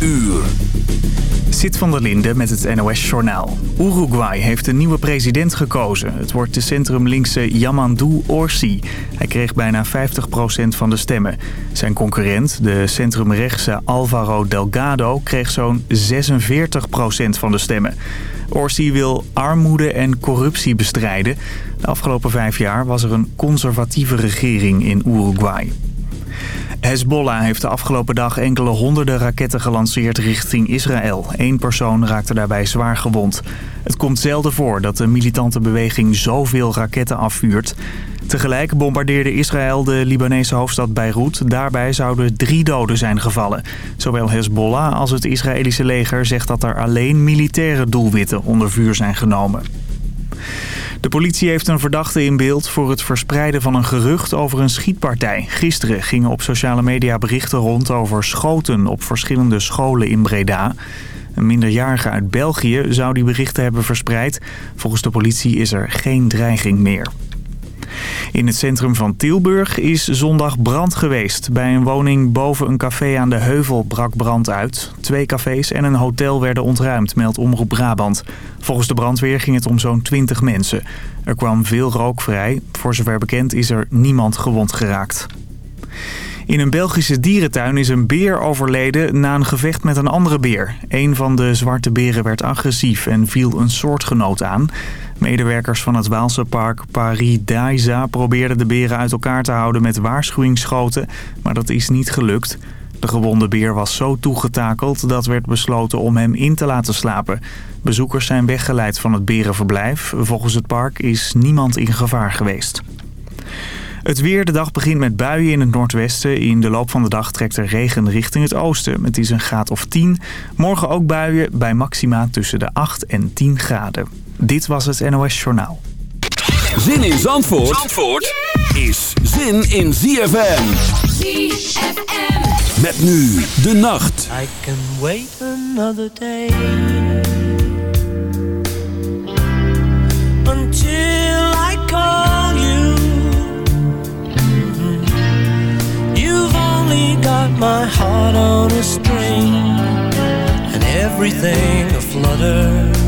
uur. Zit van der Linde met het NOS-journaal. Uruguay heeft een nieuwe president gekozen. Het wordt de centrumlinkse Yamandu Orsi. Hij kreeg bijna 50% van de stemmen. Zijn concurrent, de centrumrechtse Alvaro Delgado, kreeg zo'n 46% van de stemmen. Orsi wil armoede en corruptie bestrijden. De afgelopen vijf jaar was er een conservatieve regering in Uruguay. Hezbollah heeft de afgelopen dag enkele honderden raketten gelanceerd richting Israël. Eén persoon raakte daarbij zwaar gewond. Het komt zelden voor dat de militante beweging zoveel raketten afvuurt. Tegelijk bombardeerde Israël de Libanese hoofdstad Beirut. Daarbij zouden drie doden zijn gevallen. Zowel Hezbollah als het Israëlische leger zegt dat er alleen militaire doelwitten onder vuur zijn genomen. De politie heeft een verdachte in beeld voor het verspreiden van een gerucht over een schietpartij. Gisteren gingen op sociale media berichten rond over schoten op verschillende scholen in Breda. Een minderjarige uit België zou die berichten hebben verspreid. Volgens de politie is er geen dreiging meer. In het centrum van Tilburg is zondag brand geweest. Bij een woning boven een café aan de Heuvel brak brand uit. Twee cafés en een hotel werden ontruimd, meldt Omroep Brabant. Volgens de brandweer ging het om zo'n 20 mensen. Er kwam veel rook vrij. Voor zover bekend is er niemand gewond geraakt. In een Belgische dierentuin is een beer overleden na een gevecht met een andere beer. Een van de zwarte beren werd agressief en viel een soortgenoot aan. Medewerkers van het Waalse park Paris probeerden de beren uit elkaar te houden met waarschuwingsschoten, maar dat is niet gelukt. De gewonde beer was zo toegetakeld dat werd besloten om hem in te laten slapen. Bezoekers zijn weggeleid van het berenverblijf. Volgens het park is niemand in gevaar geweest. Het weer, de dag begint met buien in het noordwesten. In de loop van de dag trekt er regen richting het oosten. Het is een graad of 10. Morgen ook buien bij maxima tussen de 8 en 10 graden. Dit was het NOS Journaal. Zin in Zandvoort, Zandvoort is zin in ZFM. ZFM. Met nu de nacht. I can wait another day. Until I call you. You've only got my heart on a string. And everything a flutter.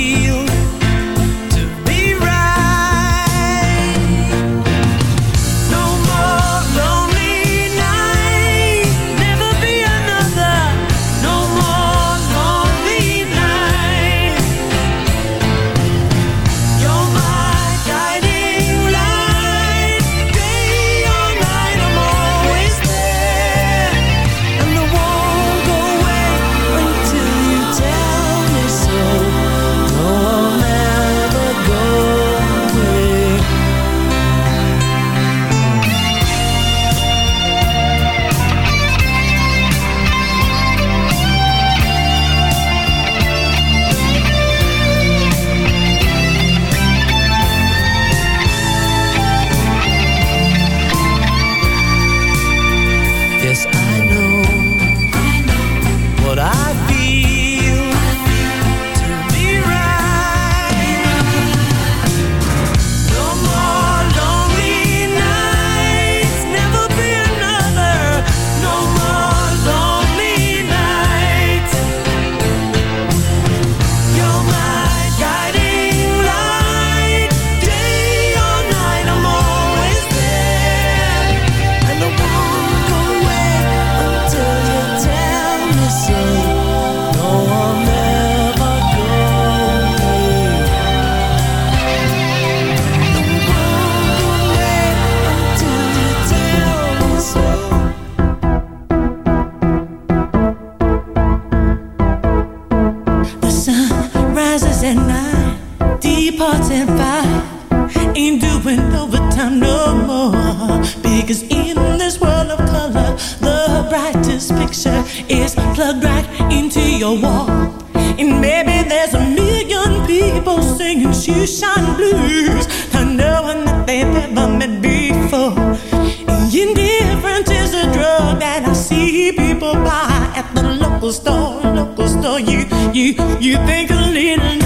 doing overtime no more. Because in this world of color, the brightest picture is plugged right into your wall. And maybe there's a million people singing shoeshine blues, not knowing that they've ever met before. And indifference is a drug that I see people buy at the local store. Local store, you you you think a little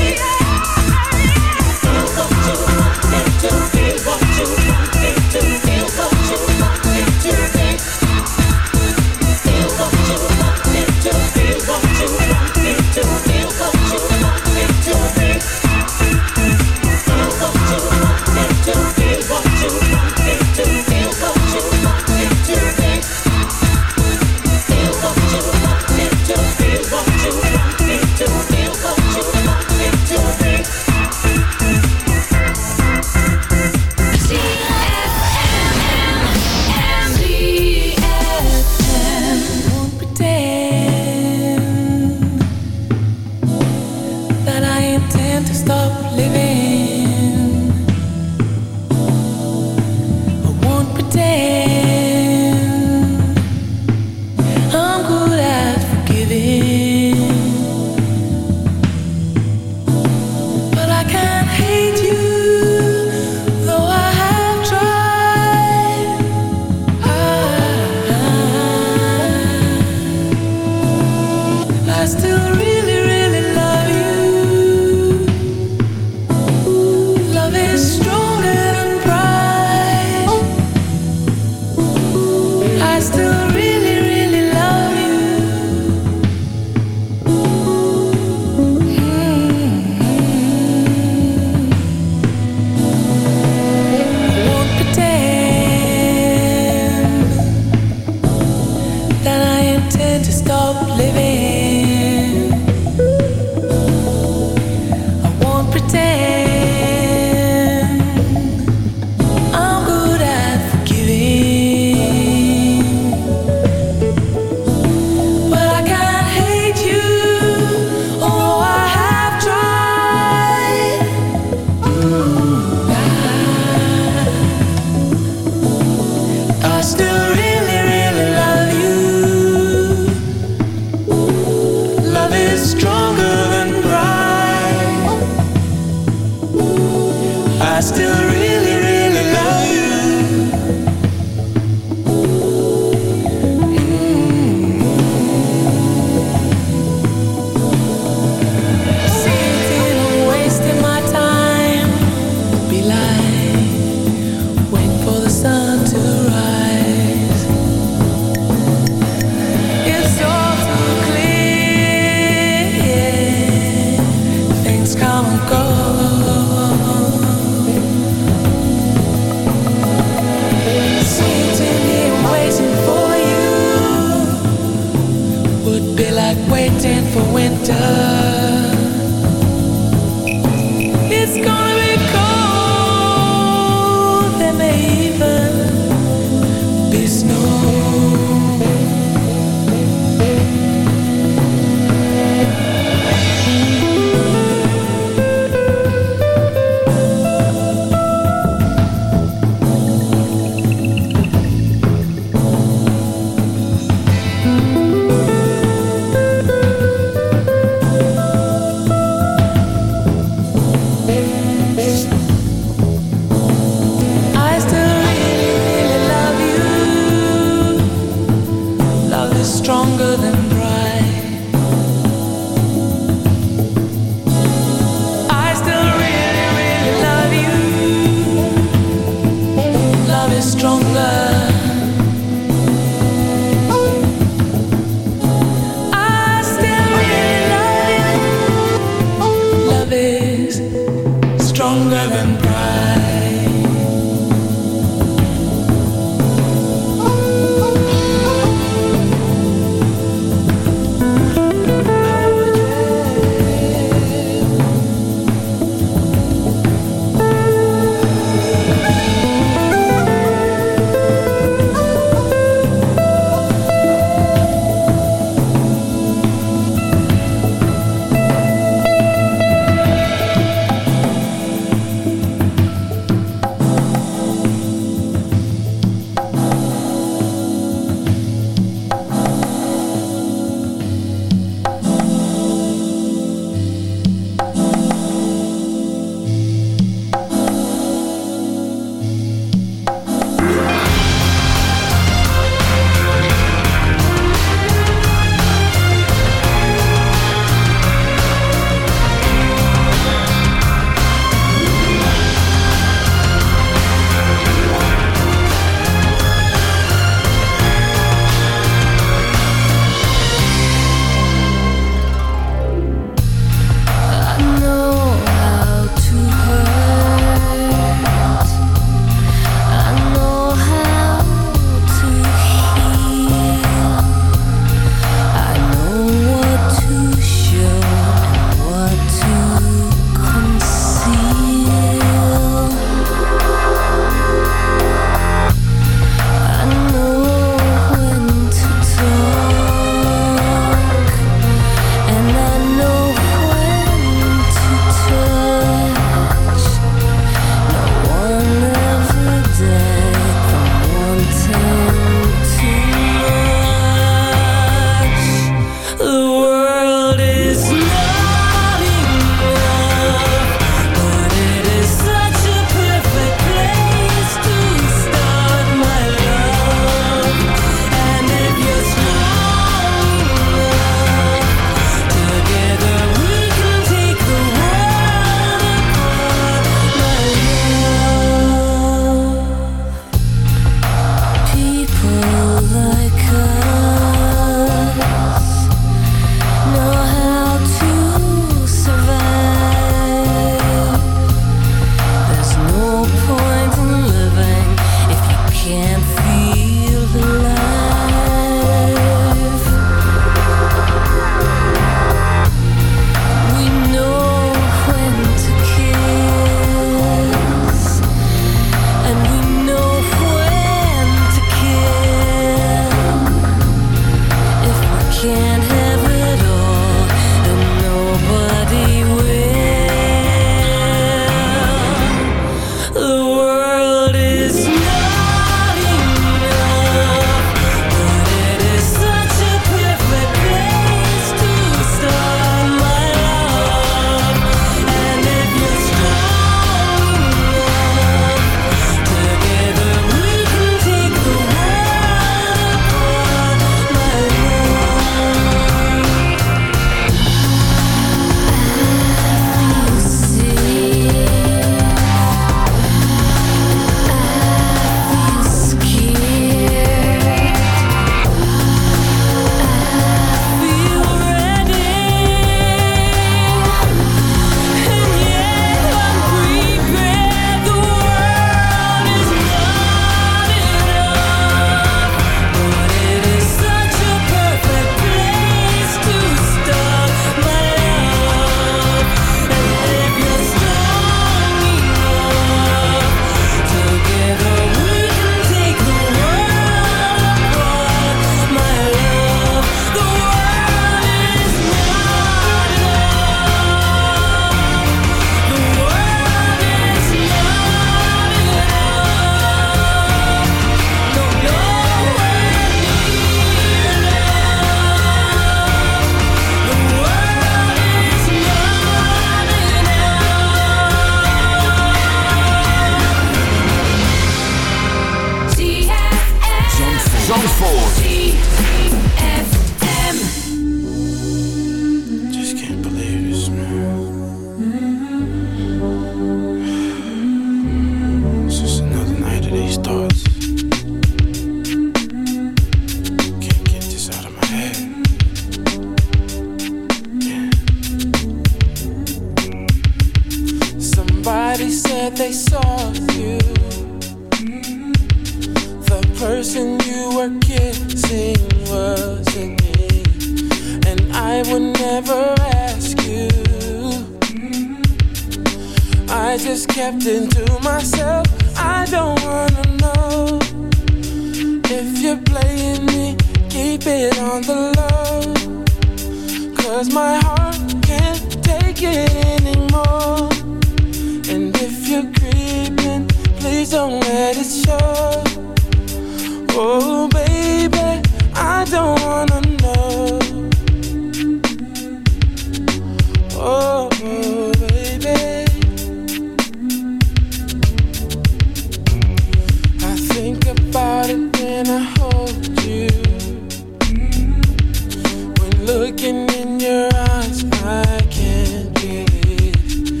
looking in your eyes, I can't believe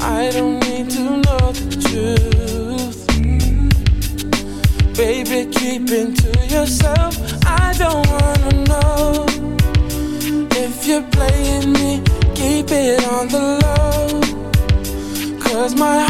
I don't need to know the truth. Baby, keep it to yourself. I don't wanna know if you're playing me. Keep it on the low. Cause my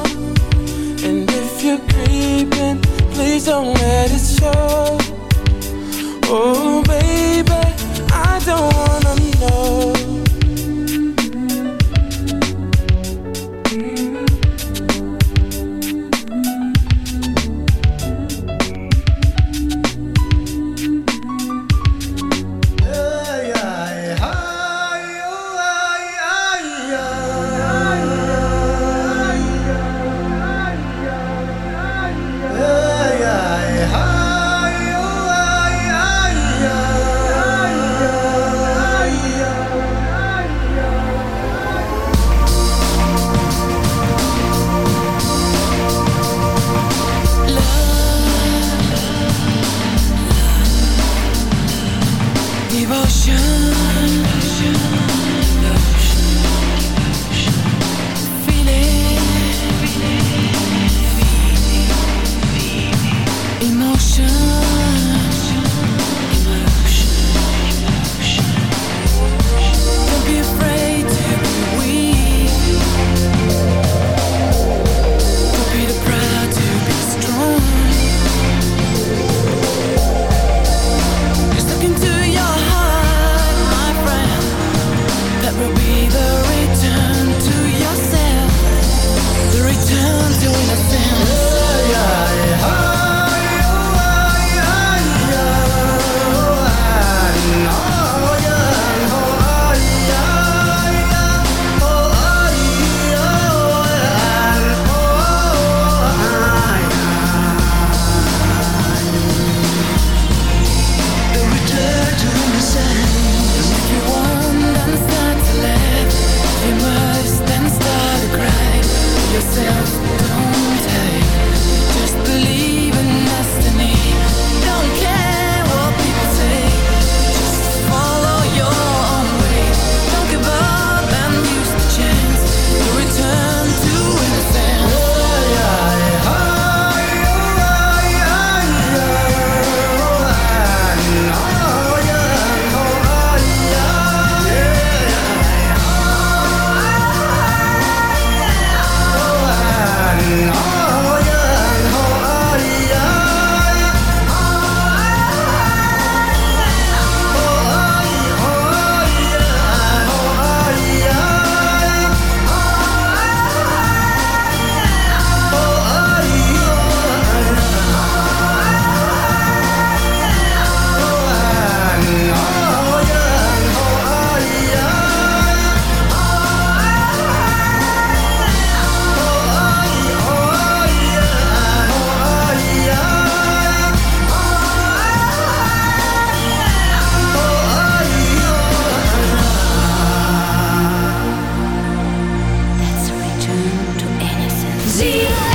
You're creeping, please don't let it show. Oh, baby, I don't wanna know. see.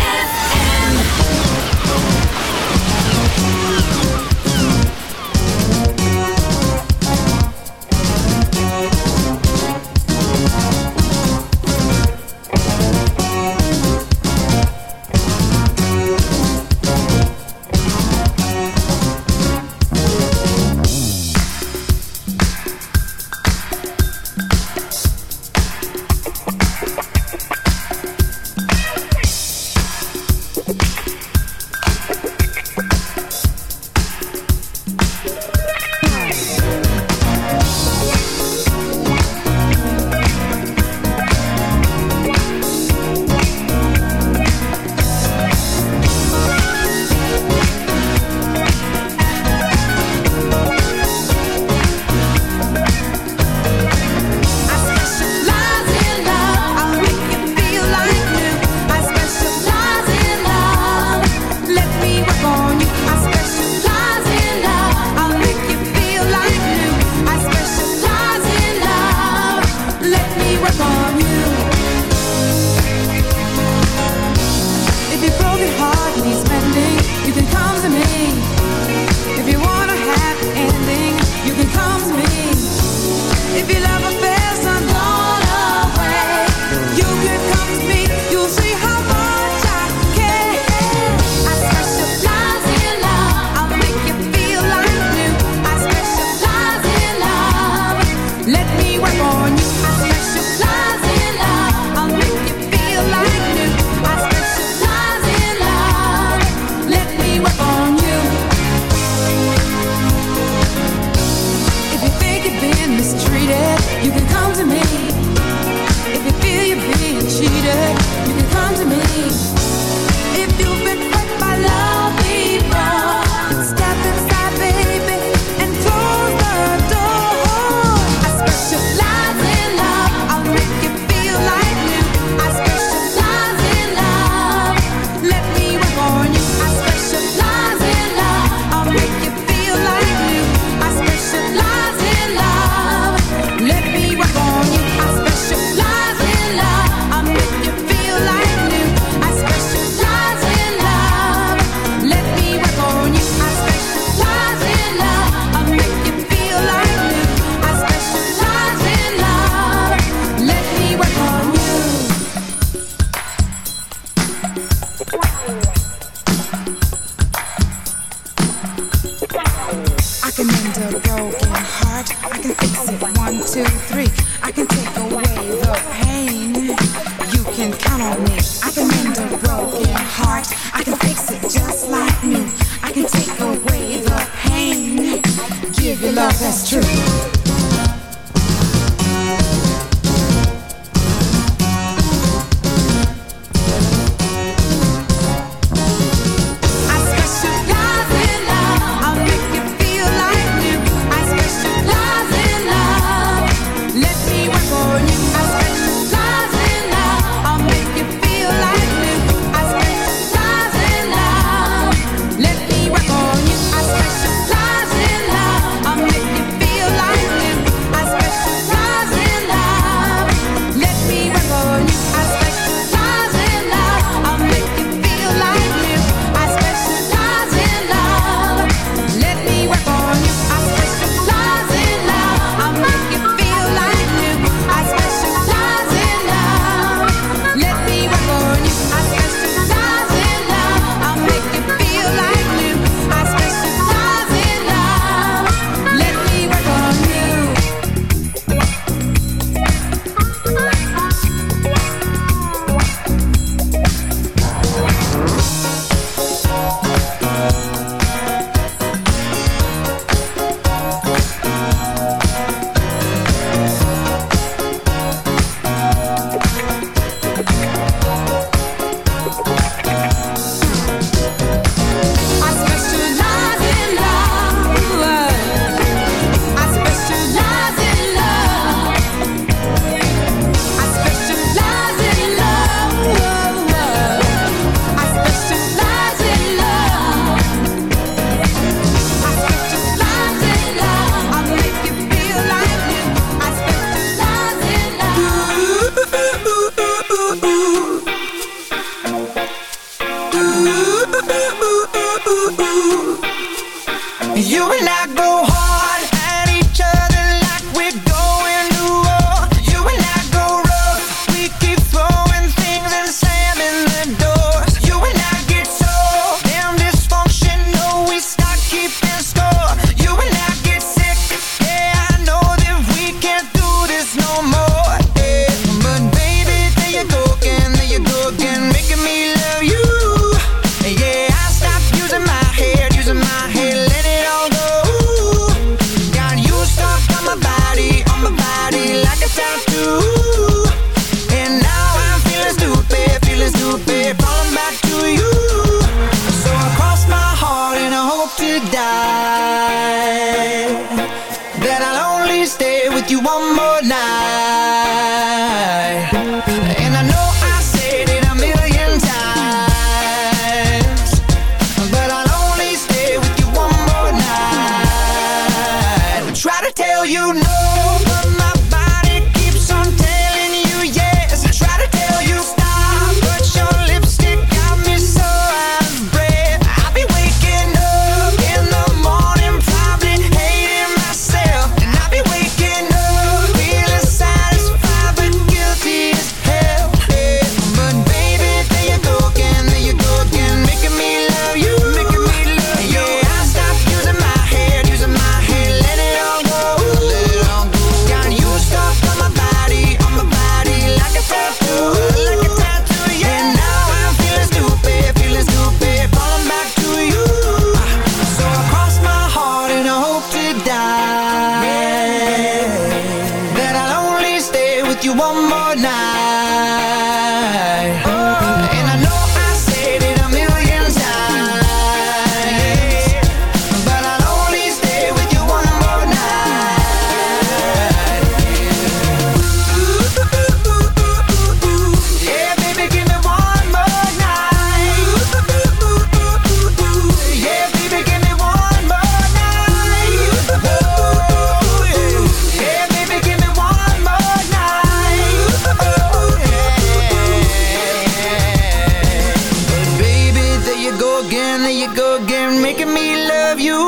again, there you go again, making me love you.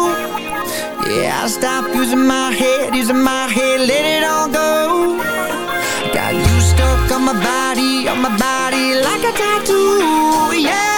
Yeah, I stop using my head, using my head, let it all go. Got you stuck on my body, on my body, like a tattoo, yeah.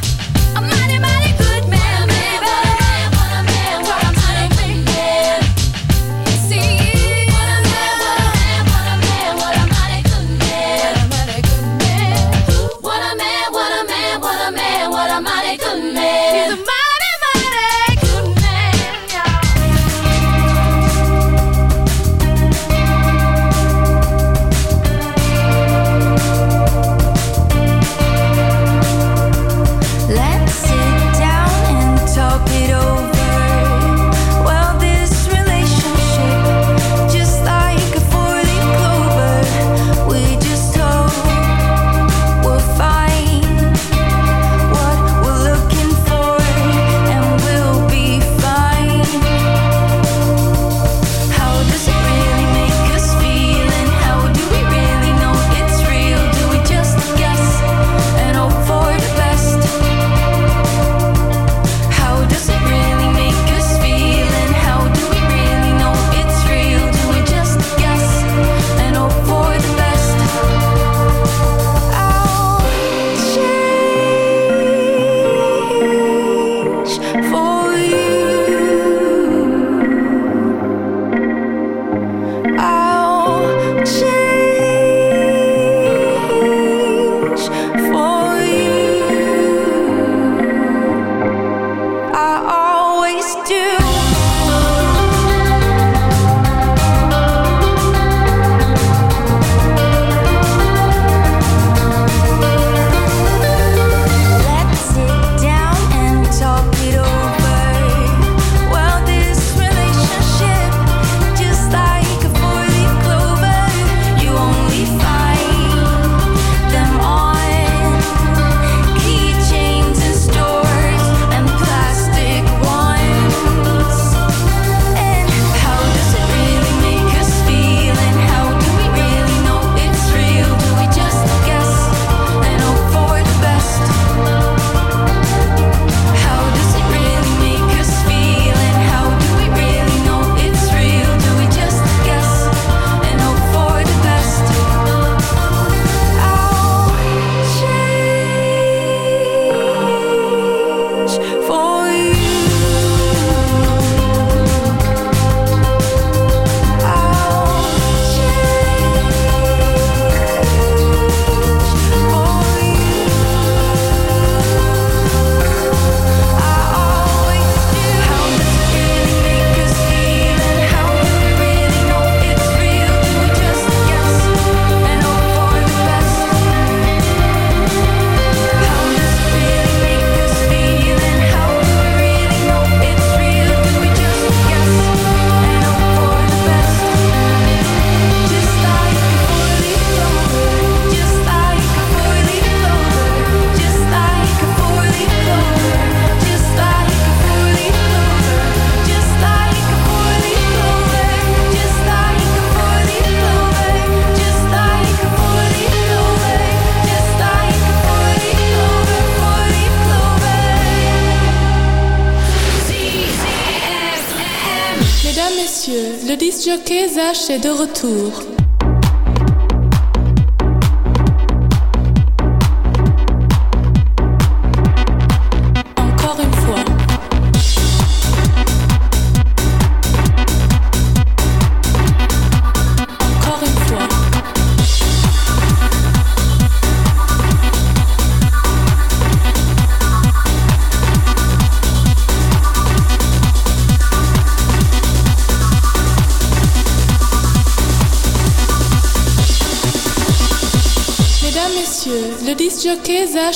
de retour.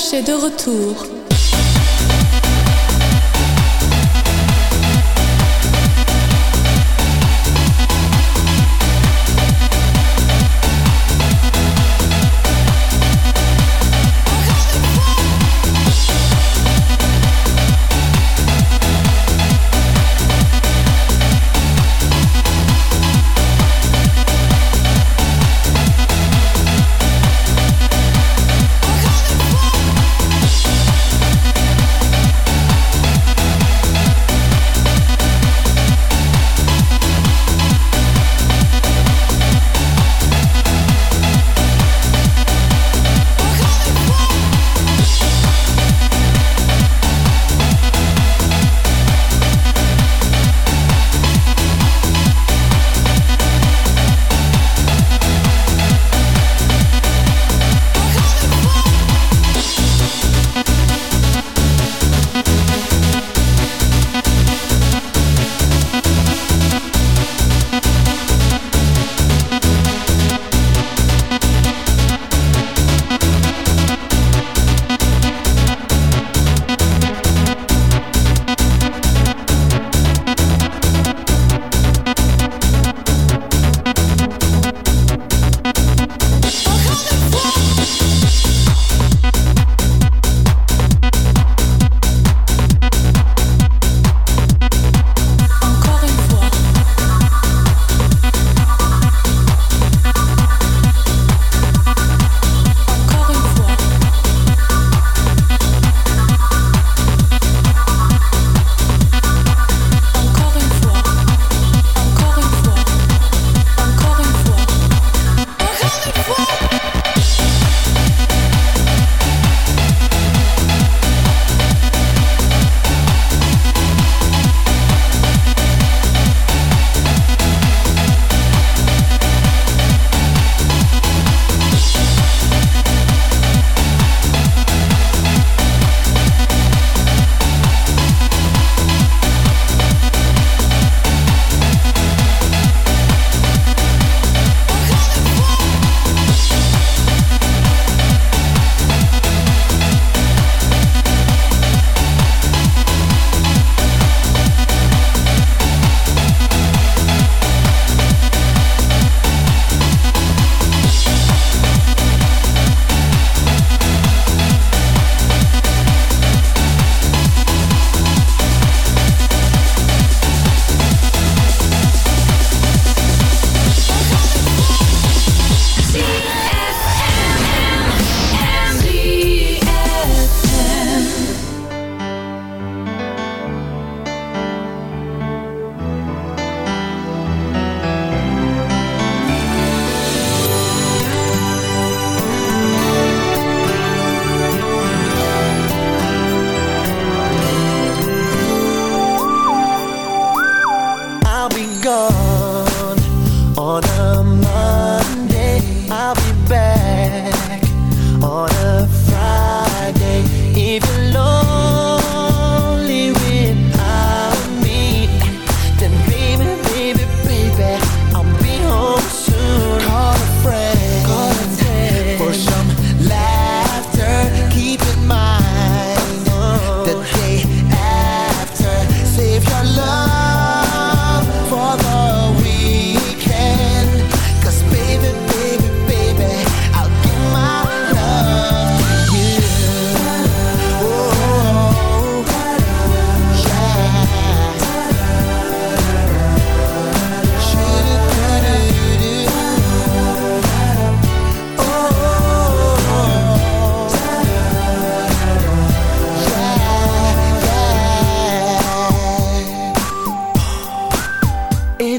Sachez de retour.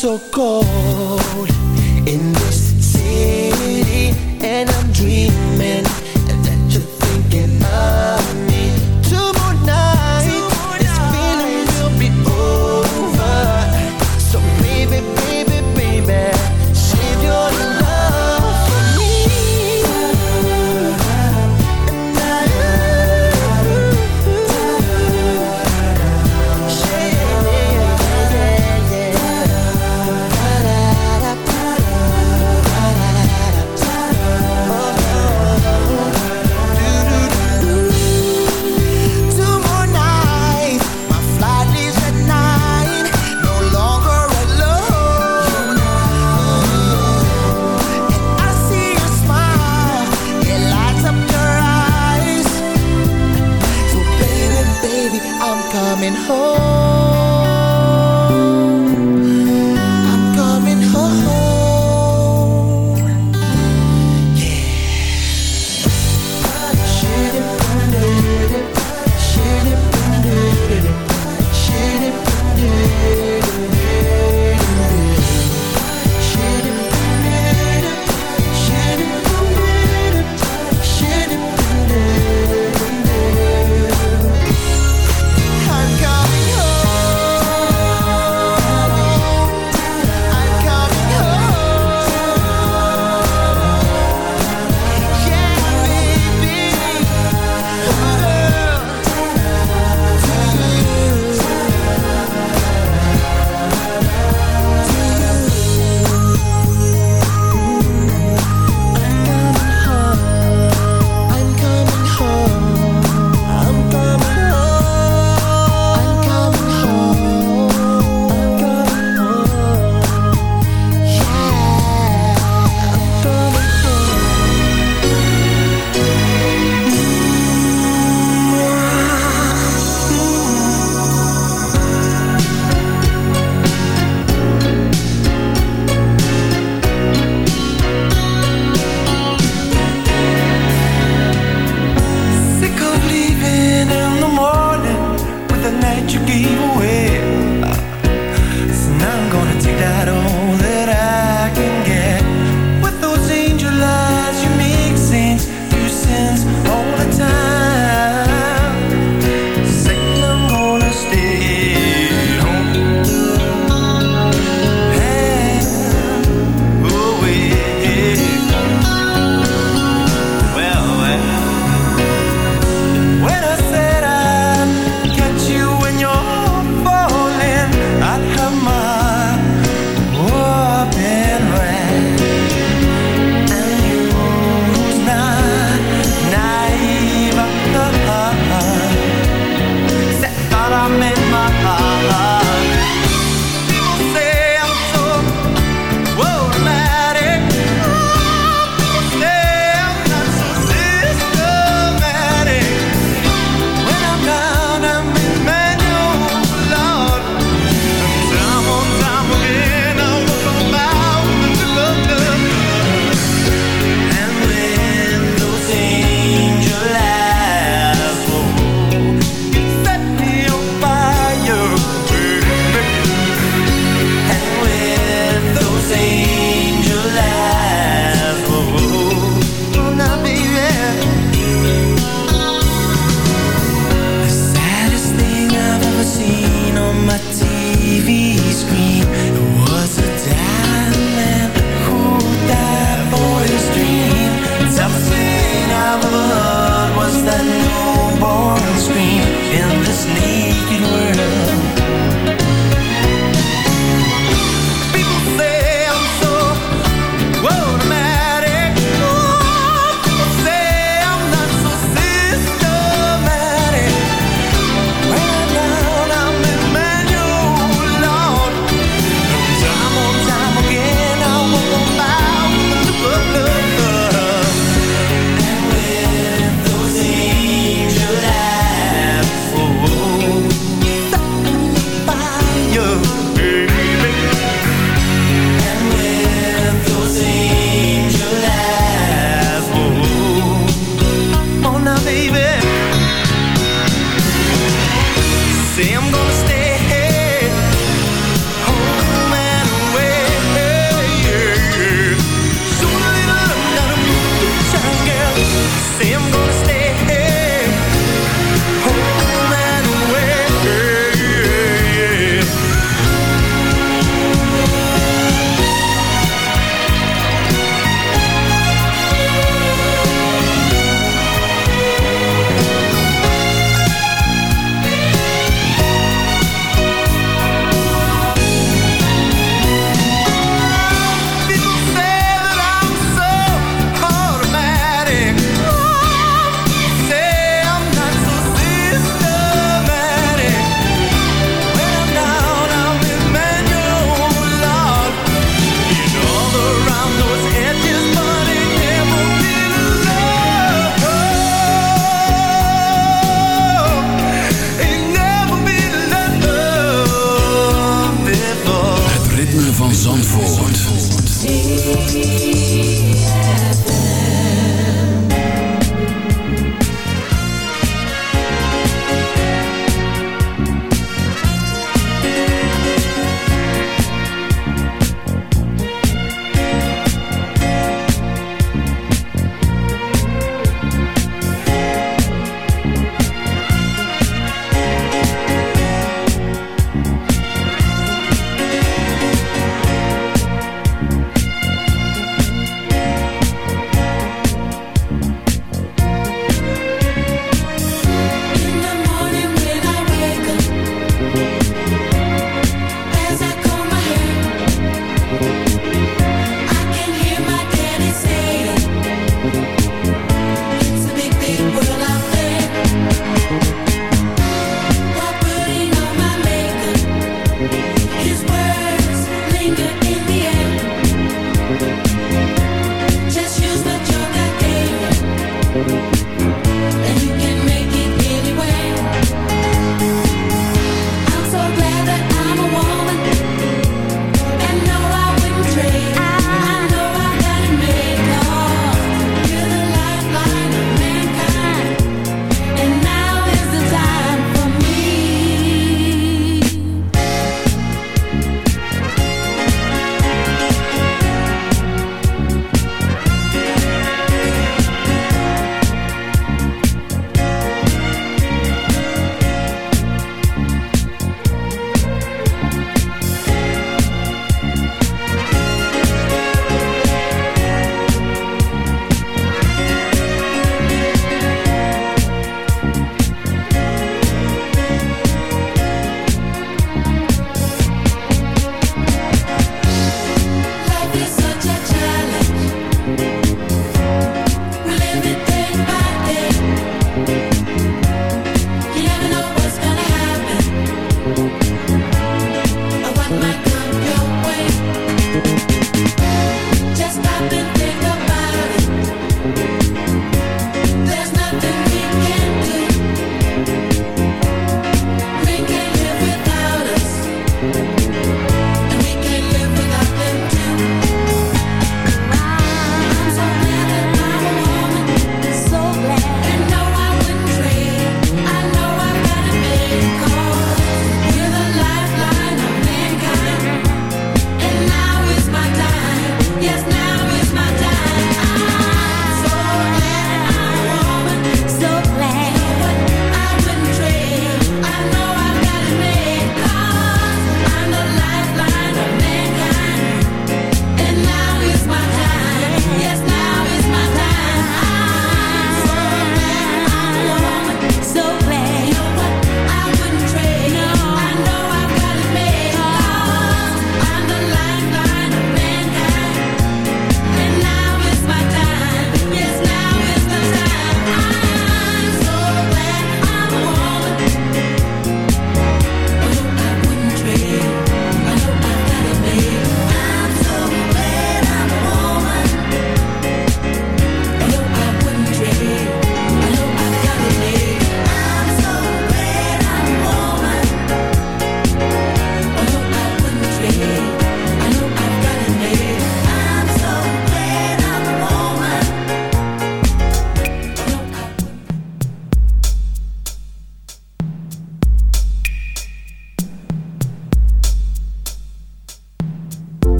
So cold